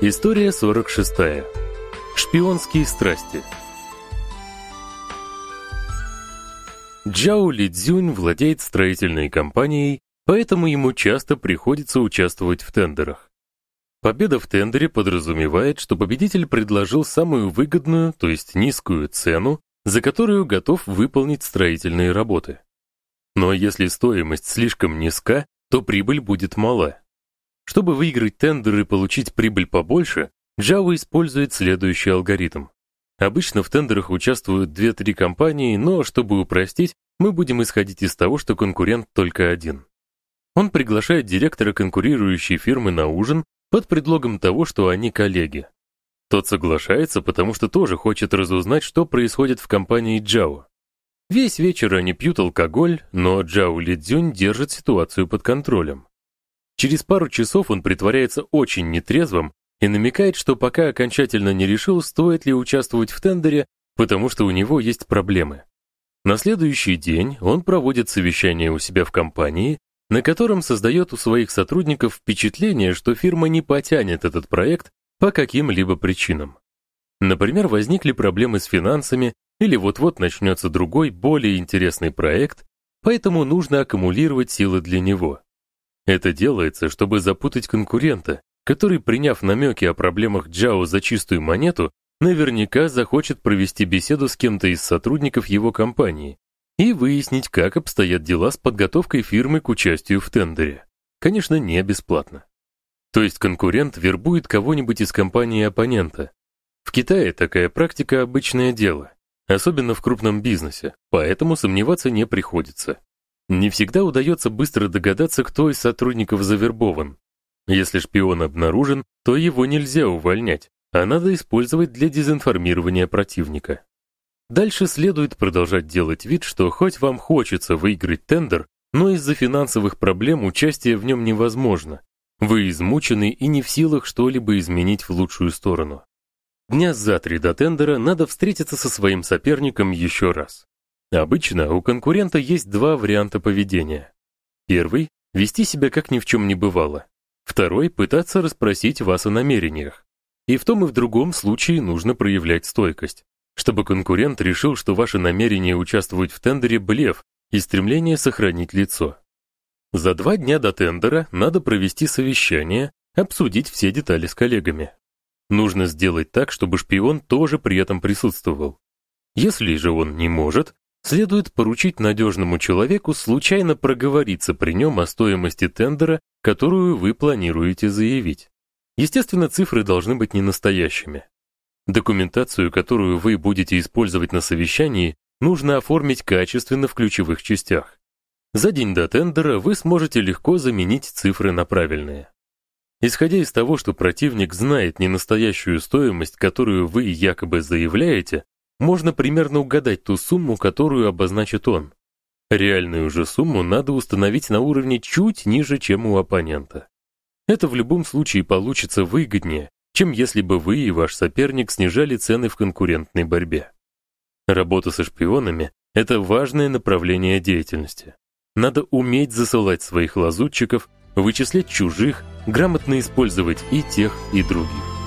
История 46. Шпионские страсти. Джао Ли Цзюнь владеет строительной компанией, поэтому ему часто приходится участвовать в тендерах. Победа в тендере подразумевает, что победитель предложил самую выгодную, то есть низкую цену, за которую готов выполнить строительные работы. Но если стоимость слишком низка, то прибыль будет мала. Чтобы выиграть тендер и получить прибыль побольше, Java использует следующий алгоритм. Обычно в тендерах участвуют 2-3 компании, но чтобы упростить, мы будем исходить из того, что конкурент только один. Он приглашает директора конкурирующей фирмы на ужин под предлогом того, что они коллеги. Тот соглашается, потому что тоже хочет разузнать, что происходит в компании Джао. Весь вечер они пьют алкоголь, но Джао Лидзюнь держит ситуацию под контролем. Через пару часов он притворяется очень нетрезвым и намекает, что пока окончательно не решил, стоит ли участвовать в тендере, потому что у него есть проблемы. На следующий день он проводит совещание у себя в компании, на котором создает у своих сотрудников впечатление, что фирма не потянет этот проект по каким-либо причинам. Например, возникли проблемы с финансами или вот-вот начнется другой, более интересный проект, поэтому нужно аккумулировать силы для него. Это делается, чтобы запутать конкурента, который, приняв намеки о проблемах Джао за чистую монету, наверняка захочет провести беседу с кем-то из сотрудников его компании и выяснить, как обстоят дела с подготовкой фирмы к участию в тендере. Конечно, не бесплатно. То есть конкурент вербует кого-нибудь из компании оппонента. В Китае такая практика обычное дело, особенно в крупном бизнесе, поэтому сомневаться не приходится. Не всегда удается быстро догадаться, кто из сотрудников завербован. Если шпион обнаружен, то его нельзя увольнять, а надо использовать для дезинформирования противника. Дальше следует продолжать делать вид, что хоть вам хочется выиграть тендер, но из-за финансовых проблем участие в нем невозможно, вы измучены и не в силах что-либо изменить в лучшую сторону. Дня за три до тендера надо встретиться со своим соперником еще раз. Обычно у конкурента есть два варианта поведения. Первый вести себя как ни в чем не бывало. Второй пытаться расспросить вас о намерениях. И в том и в другом случае нужно проявлять стойкость, чтобы конкурент решил, что ваше намерение участвовать в тендере блеф и стремление сохранить лицо. За два дня до тендера надо провести совещание, обсудить все детали с коллегами. Нужно сделать так, чтобы шпион тоже при этом присутствовал. Если же он не может, следует поручить надежному человеку случайно проговориться при нем о стоимости тендера, которую вы планируете заявить. Естественно, цифры должны быть не настоящими. Документацию, которую вы будете использовать на совещании, нужно оформить качественно в ключевых частях. За день до тендера вы сможете легко заменить цифры на правильные. Исходя из того, что противник знает не настоящую стоимость, которую вы якобы заявляете, можно примерно угадать ту сумму, которую обозначит он. Реальную же сумму надо установить на уровне чуть ниже, чем у оппонента. Это в любом случае получится выгоднее, чем если бы вы и ваш соперник снижали цены в конкурентной борьбе. Работа со шпионами это важное направление деятельности. Надо уметь засылать своих лазутчиков, вычислять чужих, грамотно использовать и тех, и других.